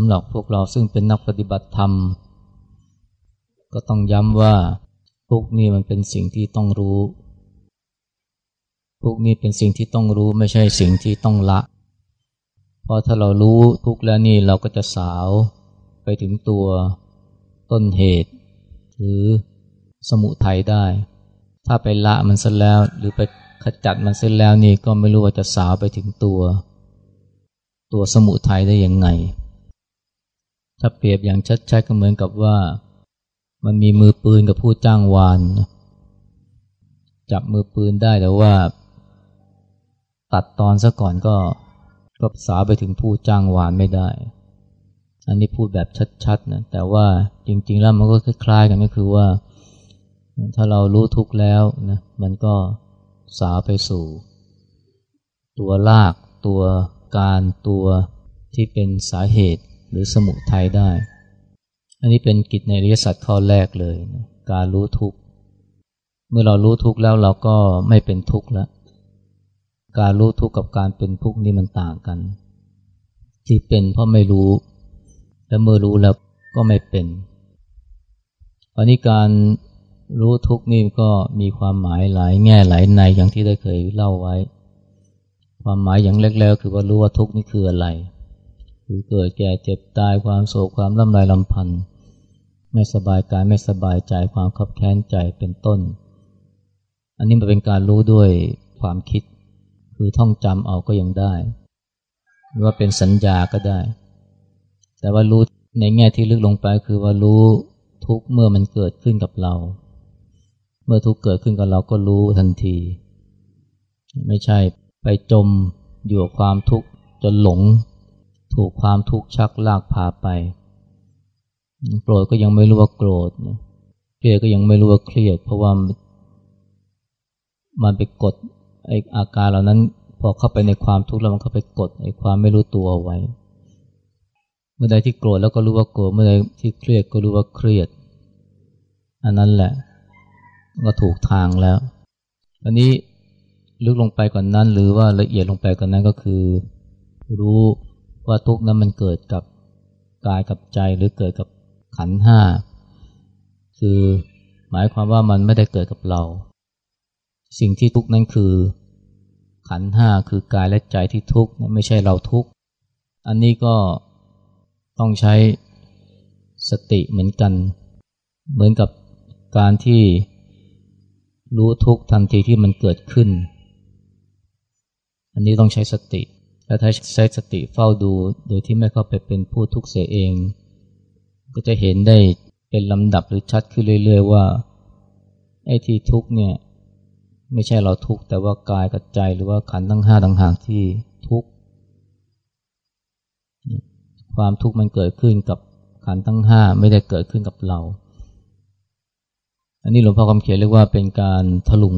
ำหรับพวกเราซึ่งเป็นนักปฏิบัติธรรม ก็ต้องย้ำว่าทุกนี้มันเป็นสิ่งที่ต้องรู้ทุกนี้เป็นสิ่งที่ต้องรู้ไม่ใช่สิ่งที่ต้องละ เพราะถ้าเรารู้ทุกแล้วนี่เราก็จะสาวไปถึงตัวต้นเหตุ หรือสมุทัยได้ ถ้าไปละมันเสร็จแล้ว หรือไปขจัดมันเสร็จแล้วนี่ก็ไม่รู้ว่าจะสาวไปถึงตัว ตัวสมุทัยได้ยังไง ถ้าเปรียบอย่างชัดๆก็เหมือนกับว่า มันมีมือปืนกับผู้จ้างวานจับมือปืนได้แต่ว่า ตัดตอนซะก่อนก็ก็สาไปถึงผู้จ้างวานไม่ได้ อันนี้พูดแบบชัดๆนะแต่ว่าจริง ๆ แล้วมันก็คล้ายๆกันก็คือว่า ถ้าเรารู้ทุกแล้วนะมันก็สาไปสู่ ตัวลาก ตัวการตัวที่เป็นสาเหตุ หรือสมุทัยได้ อันนี้เป็นกิจในริยสัตข้อแรกเลยนะการรู้ทุกข์ เมื่อเรารู้ทุกข์แล้วเราก็ไม่เป็นทุกข์แล้วการรู้ทุกข์กับการเป็นทุกข์นี่มันต่างกัน ที่เป็นเพราะไม่รู้ และเมื่อรู้แล้วก็ไม่เป็นอันนี้การรู้ทุกข์นี่ก็มีความหมายหลายแง่หลายในอย่างที่ได้เคยเล่าไว้ ความหมายอย่างเล็กๆคือว่ารู้ว่าทุกข์นี่คืออะไร คือเกิดแก่เจ็บตายความโศกความลำลายลำพันธ์ไม่สบายกายไม่สบายใจความขับแค้นใจเป็นต้น อันนี้มันเป็นการรู้ด้วยความคิด คือท่องจำเอาก็ยังได้ หรือว่าเป็นสัญญาก็ได้ แต่ว่ารู้ในแง่ที่ลึกลงไปคือว่ารู้ทุกเมื่อมันเกิดขึ้นกับเรา เมื่อทุกเกิดขึ้นกับเราก็รู้ทันที ไม่ใช่ไปจมอยู่กับความทุกข์จนหลง ถูกความทุกข์ชักลากพาไปโกรธก็ยังไม่รู้ว่าโกรธเครียดก็ยังไม่รู้ว่าเครียด เพราะว่ามันไปกดไออาการเหล่านั้น พอเข้าไปในความทุกข์แล้วมันเข้าไปกดไอความไม่รู้ตัวไว้ เมื่อใดที่โกรธแล้วก็รู้ว่าโกรธเมื่อใดที่เครียดก็รู้ว่าเครียด อันนั้นแหละ ก็ถูกทางแล้วอันนี้ลึกลงไปกว่านนั้นหรือว่าละเอียดลงไปกว่านนั้นก็คือ รู้ ว่าทุกข์นั้นมันเกิดกับกายกับใจหรือเกิดกับขันห้าคือหมายความว่ามันไม่ได้เกิดกับเรา สิ่งที่ทุกข์นั้นคือ ขันห้าคือกายและใจที่ทุกข์ไม่ใช่เราทุกข์อันนี้ก็ต้องใช้สติเหมือนกัน เหมือนกับการที่รู้ทุกข์ทันทีที่มันเกิดขึ้น อันนี้ต้องใช้สติ และถ้าใช้สติเฝ้าดูโดยที่ไม่เข้าไปเป็นผู้ทุกข์เสียเอง ก็จะเห็นได้เป็นลำดับหรือชัดขึ้นเรื่อย ๆ ว่าไอ้ที่ทุกข์เนี่ยไม่ใช่เราทุกข์แต่ว่ากายกับใจหรือว่าขันทั้งห้าต่างหากที่ทุกข์ความทุกข์มันเกิดขึ้นกับขันทั้งห้าไม่ได้เกิดขึ้นกับเรา อันนี้หลวงพ่อคำเขียนเรียกว่าเป็นการถลุง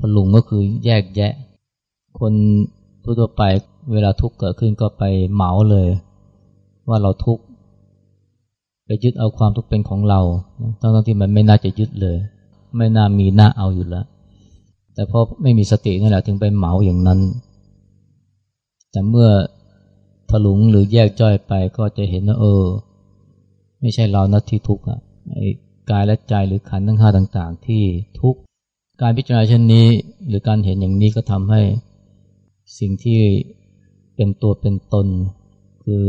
ถลุงก็คือแยกแยะ คนทั่วไป เวลาทุกข์เกิดขึ้นก็ไปเหมาเลย ว่าเราทุกข์ไปยึดเอาความทุกข์เป็นของเราทั้งที่มันไม่น่าจะยึดเลย ไม่น่ามีน่าเอาอยู่แล้ว แต่เพราะไม่มีสตินั่นแหละถึงไปเหมาอย่างนั้น แต่เมื่อถลุงหรือแยกจ้อยไปก็จะเห็นว่าเออ ไม่ใช่เรานะที่ทุกข์อะกายและใจหรือขันธ์ทั้งห้าต่างๆ ที่ทุกข์การพิจารณาเช่นนี้ หรือการเห็นอย่างนี้ก็ทำให้สิ่งที่ เป็นตัวเป็นตน คือ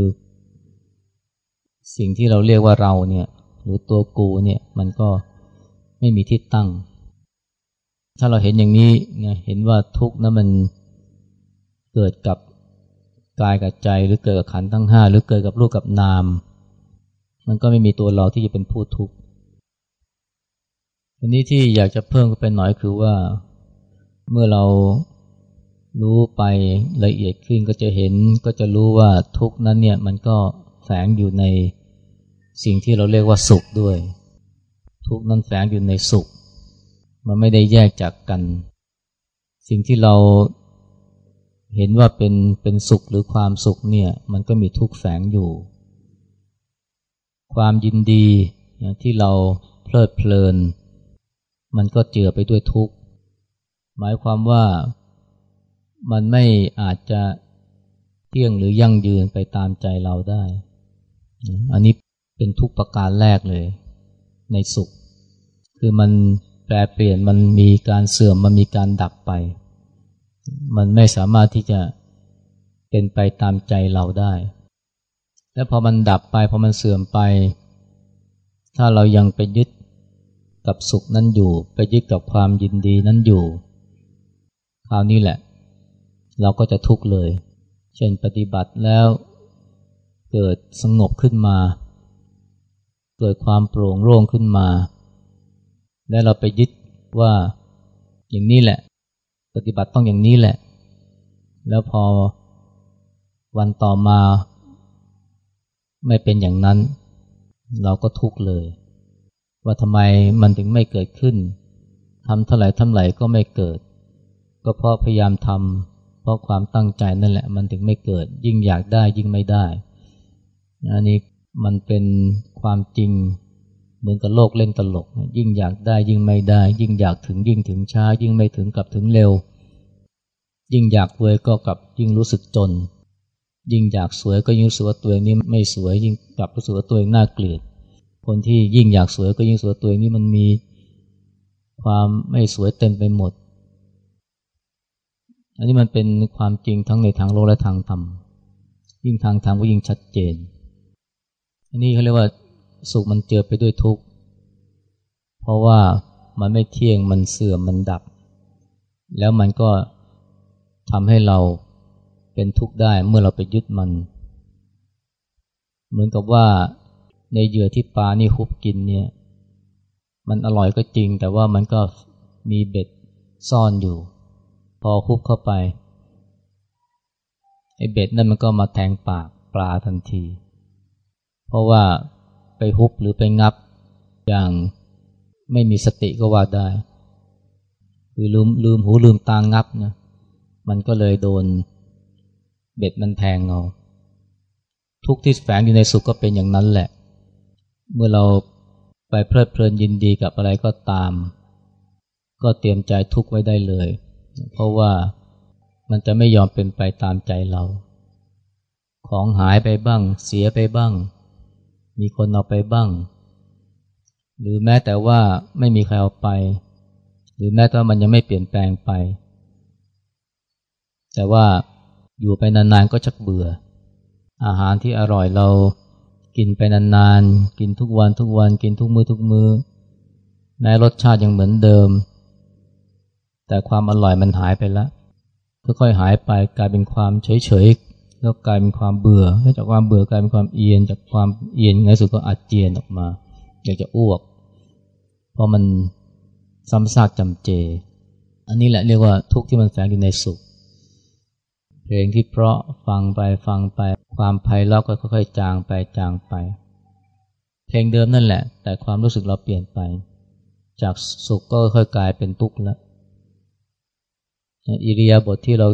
สิ่งที่เราเรียกว่าเราเนี่ยหรือตัวกูเนี่ยมันก็ไม่มีที่ตั้ง ถ้าเราเห็นอย่างนี้นะเห็นว่าทุกข์นั้นมันเกิดกับกายกับใจ หรือเกิดกับขันทั้งห้าหรือเกิดกับรูปกับนาม มันก็ไม่มีตัวเราที่จะเป็นผู้ทุกข์อันนี้ที่อยากจะเพิ่มไปหน่อยคือว่า เมื่อเรา รู้ไปละเอียดขึ้นก็จะเห็นก็จะรู้ว่าทุกนั้นเนี่ยมันก็แฝงอยู่ในสิ่งที่เราเรียกว่าสุขด้วย ทุกนั้นแฝงอยู่ในสุข มันไม่ได้แยกจากกัน สิ่งที่เราเห็นว่าเป็นเป็นสุขหรือความสุขเนี่ยมันก็มีทุกแฝงอยู่ ความยินดีที่เราเพลิดเพลิน มันก็เจือไปด้วยทุกข์หมายความว่า มันไม่อาจจะเที่ยงหรือยั่งยืนไปตามใจเราได้ อันนี้เป็นทุกประการแรกเลย ในสุข คือมันแปรเปลี่ยนมันมีการเสื่อมมันมีการดับไป มันไม่สามารถที่จะเป็นไปตามใจเราได้ และพอมันดับไปพอมันเสื่อมไป ถ้าเรายังไปยึดกับสุขนั้นอยู่ ไปยึดกับความยินดีนั้นอยู่ คราวนี้แหละ เราก็จะทุกข์เลย เช่นปฏิบัติแล้วเกิดสงบขึ้นมา เกิดความโปร่งโล่งขึ้นมา และเราไปยึดว่าอย่างนี้แหละ ปฏิบัติต้องอย่างนี้แหละ แล้วพอวันต่อมา ไม่เป็นอย่างนั้น เราก็ทุกข์เลย ว่าทำไมมันถึงไม่เกิดขึ้นทำเท่าไหร่ทำไหร่ก็ไม่เกิด ก็เพราะพยายามทำ เพราะความตั้งใจนั่นแหละมันถึงไม่เกิด ยิ่งอยากได้ยิ่งไม่ได้อันนี้มันเป็นความจริงเหมือนกับโลกเล่นตลก ยิ่งอยากได้ยิ่งไม่ได้ ยิ่งอยากถึงยิ่งถึงช้า ยิ่งไม่ถึงกลับถึงเร็ว ยิ่งอยากรวยก็กลับยิ่งรู้สึกจน ยิ่งอยากสวยก็ยิ่งรู้สึกว่าตัวเองนี้ไม่สวย ยิ่งกลับรู้สึกว่าตัวเองน่าเกลียด คนที่ยิ่งอยากสวยก็ยิ่งสวยตัวเองนี้มันมีความไม่สวยเต็มไปหมด อันนี้มันเป็นความจริงทั้งในทางโลกและทางธรรม ยิ่งทางธรรมก็ยิ่งชัดเจน อันนี้เขาเรียกว่าสุขมันเจอไปด้วยทุกข์ เพราะว่ามันไม่เที่ยง มันเสื่อม มันดับ แล้วมันก็ทำให้เราเป็นทุกข์ได้เมื่อเราไปยึดมัน เหมือนกับว่าในเหยื่อที่ปลานี่ฮุบกินเนี่ย มันอร่อยก็จริง แต่ว่ามันก็มีเบ็ดซ่อนอยู่ พอคุบเข้าไปไอ้เบ็ดนั่นมันก็มาแทงปากปลาทันที เพราะว่าไปฮุบหรือไปงับอย่างไม่มีสติก็ว่าได้ คือลืมลืมหูลืมตางับนะมันก็เลยโดนเบ็ดมันแทงเอาทุกที่แฝงอยู่ในสุขก็เป็นอย่างนั้นแหละ เมื่อเราไปเพลิดเพลินยินดีกับอะไรก็ตาม ก็เตรียมใจทุกไว้ได้เลย เพราะว่ามันจะไม่ยอมเป็นไปตามใจเรา ของหายไปบ้าง เสียไปบ้าง มีคนเอาไปบ้าง หรือแม้แต่ว่าไม่มีใครเอาไป หรือแม้แต่ว่ามันยังไม่เปลี่ยนแปลงไป แต่ว่าอยู่ไปนานๆก็ชักเบื่อ อาหารที่อร่อยเรากินไปนานๆ กินทุกวันทุกวัน กินทุกมือทุกมือแม้รสชาติยังเหมือนเดิม แต่ความอร่อยมันหายไปแล้วค่อยๆหายไปกลายเป็นความเฉยๆแล้วกลายเป็นความเบื่อแล้วจากความเบื่อกลายเป็นความเอียน จากความเอียนในสุดก็อาเจียนออกมา อยากจะอ้วก เพราะมันซ้ำซากจำเจ อันนี้แหละเรียกว่าทุกข์ที่มันแฝงอยู่ในสุข เพลงที่เพราะฟังไปฟังไปความไพเราะก็ค่อยๆ จางไปจางไป เพลงเดิมนั่นแหละ แต่ความรู้สึกเราเปลี่ยนไป จากสุขก็ค่อยกลายเป็นทุกข์แล้ว อิริยาบถทที่เรา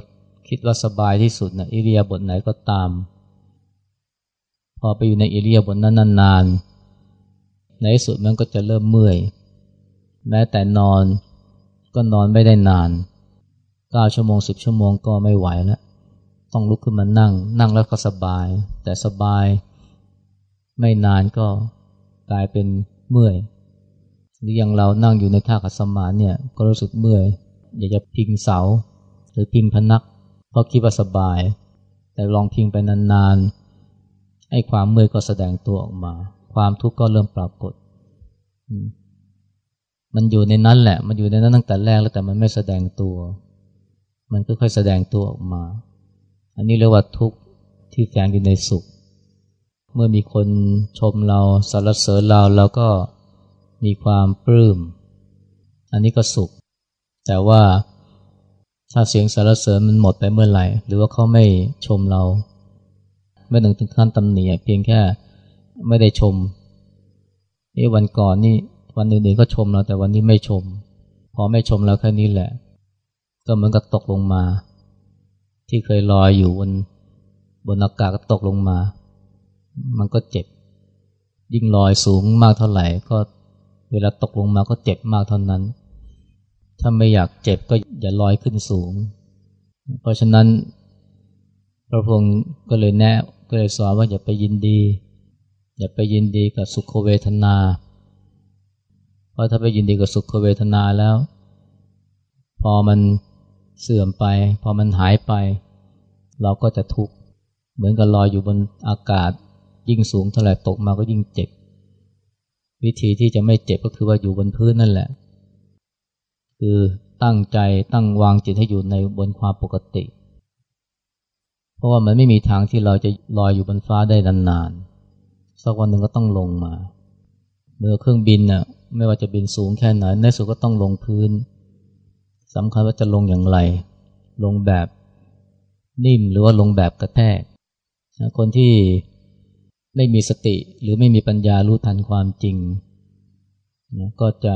คิดว่าสบายที่สุดนะอิริยาบถไหนก็ตาม พอไปอยู่ในอิริยาบถนั้นนานๆในที่สุดมันก็จะเริ่มเมื่อย แม้แต่นอนก็นอนไม่ได้นานเก้าชั่วโมงสิบชั่วโมงก็ไม่ไหวแล้วต้องลุกขึ้นมานั่ง นั่งแล้วก็สบาย แต่สบายไม่นานก็กลายเป็นเมื่อยหรืออย่างเรานั่งอยู่ในท่าขัดสมาธิเนี่ยก็รู้สึกเมื่อย อยากจะพิงเสา หรือพิงพนัก เพราะคิดว่าสบาย แต่ลองพิงไปนานๆไอ้ความเมื่อยก็แสดงตัวออกมา ความทุกข์ก็เริ่มปรากฏ มันอยู่ในนั้นแหละ มันอยู่ในนั้นตั้งแต่แรกแล้วแต่มันไม่แสดงตัว มันก็ค่อยแสดงตัวออกมา อันนี้เรียกว่าทุกข์ที่แฝงอยู่ในสุข เมื่อมีคนชมเราสรรเสริญเราเราก็มีความปลื้ม อันนี้ก็สุข แต่ว่าถ้าเสียงสารเสริญมันหมดไปเมื่อไหร่ หรือว่าเขาไม่ชมเรา ไม่ถึงถึงขั้นตำหนิเพียงแค่ไม่ได้ชมนี่วันก่อนนี่วันอื่นๆก็ชมเราแต่วันนี้ไม่ชม พอไม่ชมเราแค่นี้แหละ ก็เหมือนกับตกลงมา ที่เคยลอยอยู่บนบนอากาศก็ตกลงมา มันก็เจ็บ ยิ่งลอยสูงมากเท่าไหร่ ก็เวลาตกลงมาก็เจ็บมากเท่านั้น ถ้าไม่อยากเจ็บก็อย่าลอยขึ้นสูง เพราะฉะนั้น พระพงศ์ก็เลยแนะก็เลยสอนว่าอย่าไปยินดี อย่าไปยินดีกับสุขเวทนา เพราะถ้าไปยินดีกับสุขเวทนาแล้ว พอมันเสื่อมไป พอมันหายไป เราก็จะทุกข์เหมือนกับลอยอยู่บนอากาศ ยิ่งสูงเท่าไหร่ตกมาก็ยิ่งเจ็บ วิธีที่จะไม่เจ็บก็คือว่าอยู่บนพื้นนั่นแหละ คือตั้งใจตั้งวางจิตให้อยู่ในบนความปกติ เพราะว่ามันไม่มีทางที่เราจะลอยอยู่บนฟ้าได้นานๆสักวันหนึ่งก็ต้องลงมาเมื่อเครื่องบินน่ะไม่ว่าจะบินสูงแค่ไหนในสุดก็ต้องลงพื้นสำคัญว่าจะลงอย่างไร ลงแบบนิ่มหรือว่าลงแบบกระแทก คนที่ไม่มีสติหรือไม่มีปัญญารู้ทันความจริงนะก็จะ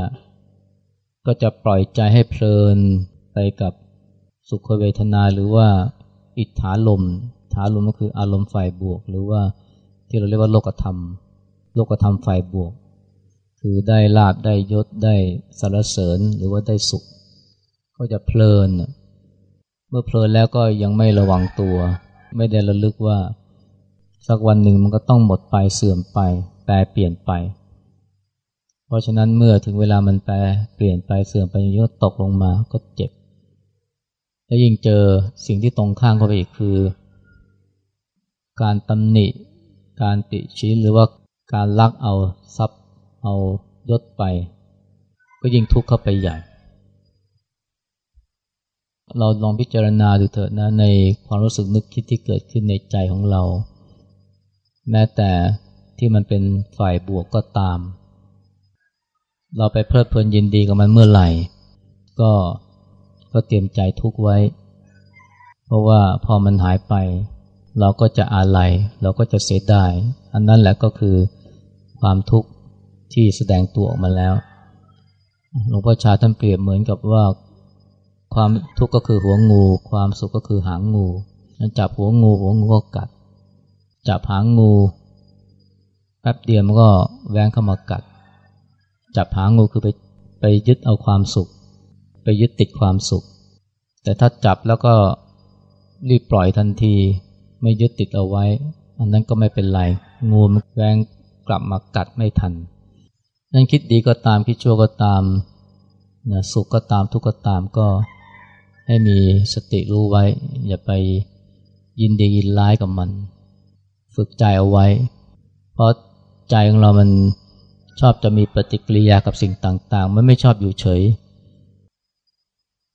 ก็จะปล่อยใจให้เพลินไปกับสุขเวทนาหรือว่าอิทธาลมฐาลมก็คืออารมณ์ฝ่ายบวก หรือว่าที่เราเรียกว่าโลกธรรม โลกธรรมฝ่ายบวก คือได้ลาบได้ยศได้สารเสริญหรือว่าได้สุข ก็จะเพลิน เมื่อเพลินแล้วก็ยังไม่ระวังตัว ไม่ได้ระลึกว่า สักวันหนึ่งมันก็ต้องหมดไปเสื่อมไปแปรเปลี่ยนไป ราะฉะนั้นเมื่อถึงเวลามันแปรเปลี่ยนไปเสื่อมไปยก็ตกลงมาก็เจ็บ แล้วยิ่งเจอสิ่งที่ตรงข้างเข้าไปอีกคือ การตำหนิ การติชี้หรือว่าการลักเอาทรัพย์ เอายศไป ก็ยิ่งทุกข์เข้าไปใหญ่ เราลองพิจารณาดูเถอะนะในความรู้สึกนึกคิดที่เกิดขึ้นในใจของเรา แม้แต่ที่มันเป็นฝ่ายบวกก็ตาม เราไปเพลิดเพลินยินดีกับมันเมื่อไหร่ ก็ก็เตรียมใจทุกไว้ เพราะว่าพอมันหายไป เราก็จะอาลัยเราก็จะเสียดาย อันนั้นแหละก็คือความทุกข์ที่แสดงตัวออกมาแล้วหลวงพ่อชาท่านเปรียบเหมือนกับว่า ความทุกข์ก็คือหัวงู ความสุขก็คือหางงูจับหัวงูหัวงูก็กัดจับหางงูแป๊บเดียวมันก็แวงเข้ามากัด จับหางงูคือไปไปยึดเอาความสุข ไปยึดติดความสุข แต่ถ้าจับแล้วก็รีบปล่อยทันที ไม่ยึดติดเอาไว้ อันนั้นก็ไม่เป็นไร งูมันแวงกลับมากัดไม่ทัน นั่นคิดดีก็ตามคิดชั่วก็ตามนะสุขก็ตามทุกข์ก็ตามก็ให้มีสติรู้ไว้ อย่าไปยินดียินร้ายกับมัน ฝึกใจเอาไว้ เพราะใจของเรามัน ชอบจะมีปฏิกิริยากับสิ่งต่างๆ มันไม่ชอบอยู่เฉย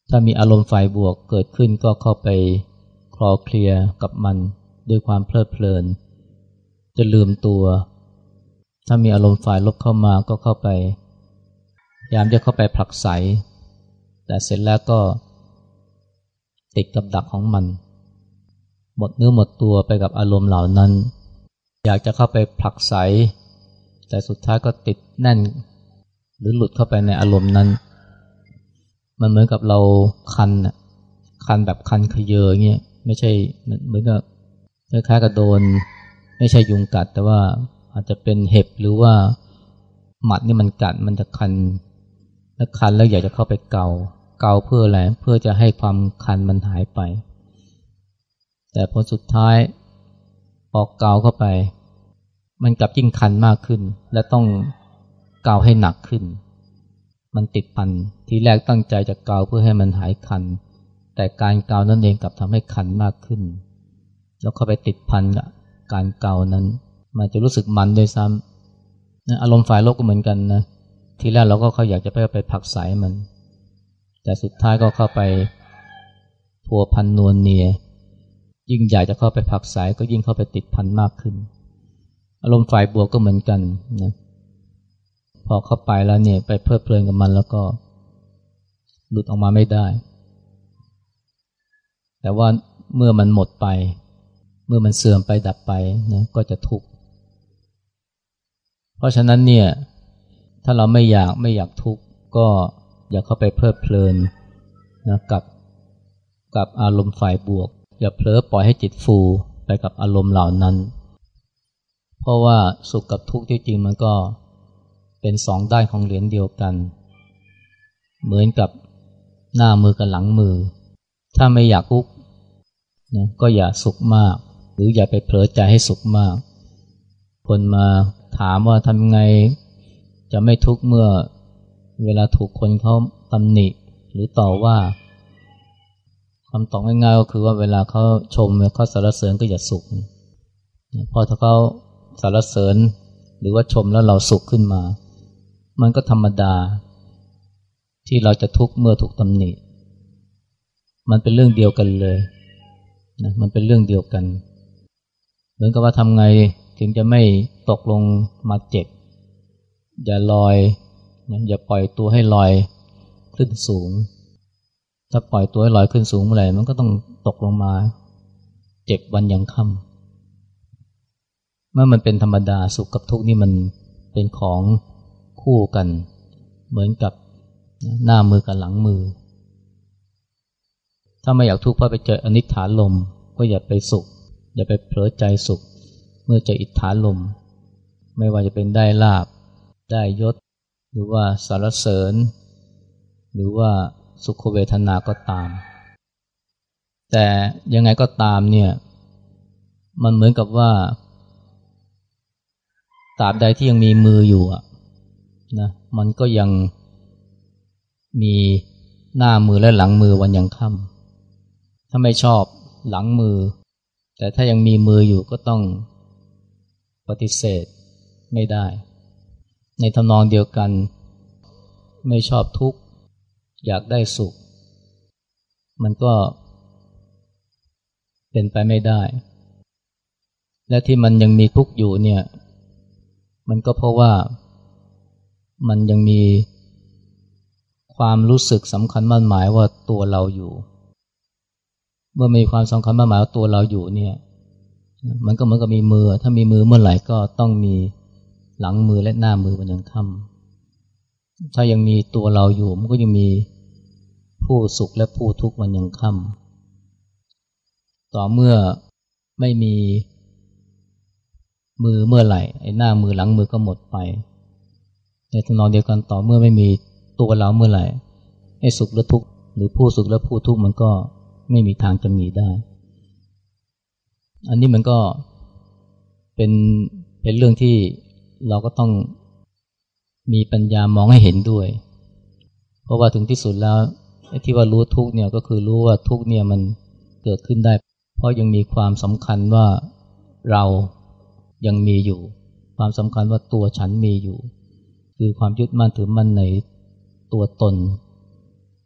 ถ้ามีอารมณ์ฝ่ายบวกเกิดขึ้นก็เข้าไปคลอเคลียกับมันด้วยความเพลิดเพลิน จะลืมตัว ถ้ามีอารมณ์ฝ่ายลบเข้ามาก็เข้าไปยามจะเข้าไปผลักไส แต่เสร็จแล้วก็ติดกับดักของมัน หมดเนื้อหมดตัวไปกับอารมณ์เหล่านั้น อยากจะเข้าไปผลักไส แต่สุดท้ายก็ติดแน่น หรือหลุดเข้าไปในอารมณ์นั้น มันเหมือนกับเราคันคันแบบคันขยเยอเงี้ยไม่ใช่เหมือนกับคล้ายๆกับโดน ไม่ใช่ยุงกัด แต่ว่าอาจจะเป็นเห็บหรือว่าหมัดนี่มันกัดมันจะคันแล้วคันแล้วอยากจะเข้าไปเกาเกาเพื่ออะไรเพื่อจะให้ความคันมันหายไป แต่ผลสุดท้ายพอเกาเข้าไป มันกลับยิ่งคันมากขึ้น และต้องเกาให้หนักขึ้น มันติดพันทีแรกตั้งใจจะเกาเพื่อให้มันหายคัน แต่การเกานั่นเองกลับทำให้คันมากขึ้น แล้วเข้าไปติดพันกับการเกานั้น มันจะรู้สึกมันด้วยซ้ำอารมณ์ฝ่ายโลกก็เหมือนกันนะทีแรกเราก็เขาอยากจะไปไปผักสายมัน แต่สุดท้ายก็เข้าไปพัวพันนวลเนีย ยิ่งอยากจะเข้าไปผักสายก็ยิ่งเข้าไปติดพันมากขึ้น อารมณ์ฝ่ายบวกก็เหมือนกันนะพอเข้าไปแล้วเนี่ยไปเพลิดเพลินกับมันแล้วก็หลุดออกมาไม่ได้ แต่ว่าเมื่อมันหมดไป เมื่อมันเสื่อมไปดับไปนะก็จะทุกข์ เพราะฉะนั้นเนี่ยถ้าเราไม่อยากไม่อยากทุกข์ก็อย่าเข้าไปเพลิดเพลินนะกับกับอารมณ์ฝ่ายบวก อย่าเผลอปล่อยให้จิตฟูไปกับอารมณ์เหล่านั้น ราะว่าสุขกับทุกข์ที่จริงมันก็เป็นสองด้านของเหรียญเดียวกัน เหมือนกับหน้ามือกับหลังมือ ถ้าไม่อยากทุกข์นะก็อย่าสุขมาก หรืออย่าไปเผลอใจให้สุขมาก คนมาถามว่าทำไงจะไม่ทุกข์เมื่อเวลาถูกคนเขาตำหนิหรือต่อว่าคำตอบง่ายๆก็คือว่าเวลาเขาชมเขาสรรเสริญก็อย่าสุขพอถ้าเขา สรรเสริญ หรือว่าชมแล้วเราสุขขึ้นมา มันก็ธรรมดา ที่เราจะทุกข์เมื่อถูกตำหนิ มันเป็นเรื่องเดียวกันเลยนะมันเป็นเรื่องเดียวกัน เหมือนกับว่าทำไงถึงจะไม่ตกลงมาเจ็บ อย่าลอยอย่าปล่อยตัวให้ลอยขึ้นสูง ถ้าปล่อยตัวให้ลอยขึ้นสูงเมื่อไหร่มันก็ต้องตกลงมา เจ็บวันยังค่ำ มื่อมันเป็นธรรมดาสุขกับทุกข์นี่มันเป็นของคู่กัน เหมือนกับหน้ามือกับหลังมือ ถ้าไม่อยากทุกข์เพราะไปเจออนิจฐานลม ก็อย่าไปสุข อย่าไปเผลอใจสุข เมื่อเจออิทธานลม ไม่ว่าจะเป็นได้ลาบ ได้ยศ หรือว่าสารเสริญ หรือว่าสุขเวทนาก็ตาม แต่ยังไงก็ตามเนี่ย มันเหมือนกับว่า ตราบใดที่ยังมีมืออยู่นะมันก็ยังมีหน้ามือและหลังมือวันยังค่ำถ้าไม่ชอบหลังมือ แต่ถ้ายังมีมืออยู่ก็ต้องปฏิเสธไม่ได้ ในทำนองเดียวกัน ไม่ชอบทุกข์ อยากได้สุข มันก็เป็นไปไม่ได้ และที่มันยังมีทุกข์อยู่เนี่ย มันก็เพราะว่ามันยังมีความรู้สึกสำคัญมั่นหมายว่าตัวเราอยู่ เมื่อมีความสำคัญมั่นหมายว่าตัวเราอยู่เนี่ย มันก็เหมือนกับมีมือ ถ้ามีมือเมื่อไหร่ก็ต้องมีหลังมือและหน้ามือมันยังค่ำถ้ายังมีตัวเราอยู่ มันก็ยังมีผู้สุขและผู้ทุกข์มันยังค่ำต่อเมื่อไม่มี มือเมื่อไหร่ไอ้หน้ามือหลังมือก็หมดไป ในทางนองเดียวกันต่อเมื่อไม่มีตัวเราเมื่อไหร่ไอ้สุขและทุกข์หรือผู้สุขและผู้ทุกข์มันก็ไม่มีทางจะมีได้ อันนี้มันก็เป็นเป็นเรื่องที่เราก็ต้องมีปัญญามองให้เห็นด้วย เพราะว่าถึงที่สุดแล้วที่ว่ารู้ทุกเนี่ยก็คือรู้ว่าทุกเนี่ยมันเกิดขึ้นได้ เพราะยังมีความสำคัญว่าเรา ยังมีอยู่ ความสำคัญว่าตัวฉันมีอยู่ คือความยึดมั่นถือมั่นในตัวตน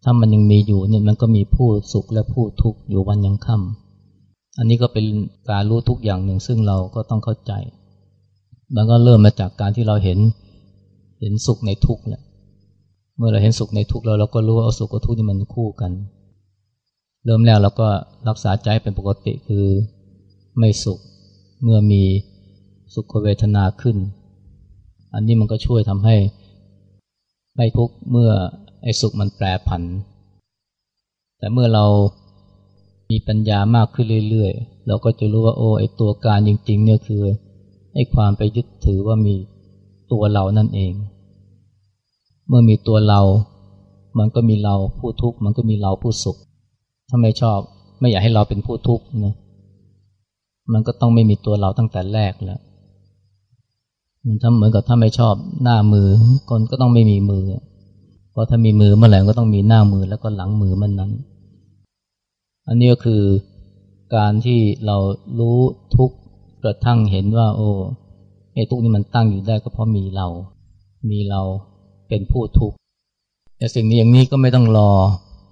ถ้ามันยังมีอยู่เนี่ยมันก็มีผู้สุขและผู้ทุกข์อยู่วันยังค่ำอันนี้ก็เป็นการรู้ทุกอย่างหนึ่งซึ่งเราก็ต้องเข้าใจ มันก็เริ่มมาจากการที่เราเห็นเห็นสุขในทุกข์แหละเมื่อเราเห็นสุขในทุกข์แล้วเราก็รู้ว่าสุขกับทุกข์นี่มันคู่กัน เริ่มแล้วเราก็รักษาใจเป็นปกติคือไม่สุขเมื่อมี สุขเวทนาขึ้น อันนี้มันก็ช่วยทำให้ไม่ทุกข์เมื่อไอ้สุขมันแปรผัน แต่เมื่อเรามีปัญญามากขึ้นเรื่อยๆ เราก็จะรู้ว่าโอ้ไอ้ตัวการจริงๆเนี่ยคือไอ้ความไปยึดถือว่ามีตัวเรานั่นเอง เมื่อมีตัวเรา มันก็มีเราผู้ทุกข์ มันก็มีเราผู้สุข ถ้าไม่ชอบไม่อยากให้เราเป็นผู้ทุกข์นะ มันก็ต้องไม่มีตัวเราตั้งแต่แรกแล้ว มันทำเหมือนกับถ้าไม่ชอบหน้ามือคนก็ต้องไม่มีมือ เพราะถ้ามีมือเมื่อไหร่ก็ต้องมีหน้ามือแล้วก็หลังมือมันนั้น อันนี้ก็คือการที่เรารู้ทุกกระทั่งเห็นว่า โอ้ไอ้ทุกนี้มันตั้งอยู่ได้ก็เพราะมีเรา มีเราเป็นผู้ทุกข์แต่สิ่งนี้อย่างนี้ก็ไม่ต้องรอ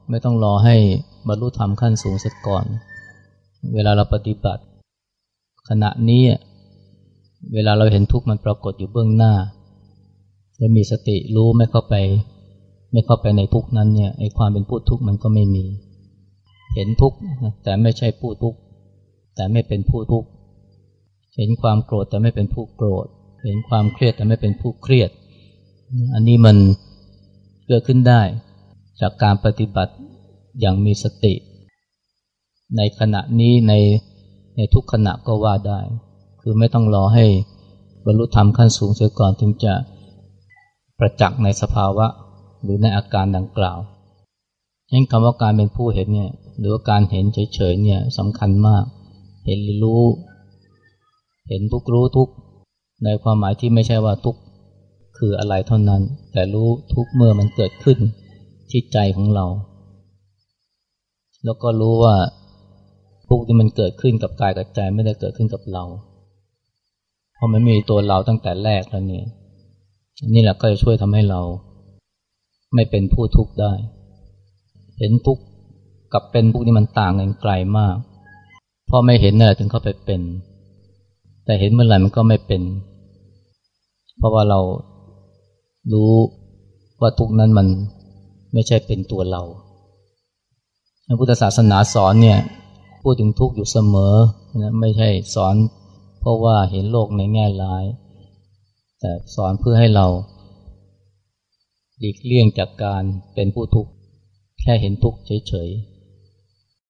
ไม่ต้องรอให้บรรลุธรรมขั้นสูงเสร็จก่อน เวลาเราปฏิบัติ ขณะนี้ เวลาเราเห็นทุกข์มันปรากฏอยู่เบื้องหน้า และมีสติรู้ไม่เข้าไป ไม่เข้าไปในทุกข์นั้นเนี่ยไอ้ความเป็นผู้ทุกข์มันก็ไม่มี เห็นทุกข์แต่ไม่ใช่ผู้ทุกข์แต่ไม่เป็นผู้ทุกข์เห็นความโกรธแต่ไม่เป็นผู้โกรธ เห็นความเครียดแต่ไม่เป็นผู้เครียด อันนี้มันเกิดขึ้นได้ จากการปฏิบัติอย่างมีสติ ในขณะนี้ในในทุกขณะก็ว่าได้ คือไม่ต้องรอให้บรรลุธรรมขั้นสูงเสียก่อนถึงจะประจักษ์ในสภาวะหรือในอาการดังกล่าวยังคำว่าการเป็นผู้เห็นเนี่ยหรือว่าการเห็นเฉยๆเนี่ยสำคัญมาก เห็นรู้ เห็นทุกรู้ทุกในความหมายที่ไม่ใช่ว่าทุกคืออะไรเท่านั้น แต่รู้ทุกเมื่อมันเกิดขึ้นที่ใจของเรา แล้วก็รู้ว่าทุกที่มันเกิดขึ้นกับกายกับใจไม่ได้เกิดขึ้นกับเรา เพราะมันมีตัวเราตั้งแต่แรกแล้วเนี่ยนี่แหละก็จะช่วยทำให้เรา ไม่เป็นผู้ทุกข์ได้ เห็นทุกข์กับเป็นทุกข์นี่มันต่างกันไกลมากพอไม่เห็นนั่นแหละถึงเข้าไปเป็น แต่เห็นเมื่อไหร่มันก็ไม่เป็น เพราะว่าเรารู้ว่าทุกนั้นมันไม่ใช่เป็นตัวเราพระพุทธศาสนาสอนเนี่ยพูดถึงทุกข์อยู่เสมอนะไม่ใช่สอน เพราะว่าเห็นโลกในแง่ร้าย แต่สอนเพื่อให้เราหลีกเลี่ยงจากการเป็นผู้ทุกข์ แค่เห็นทุกข์เฉย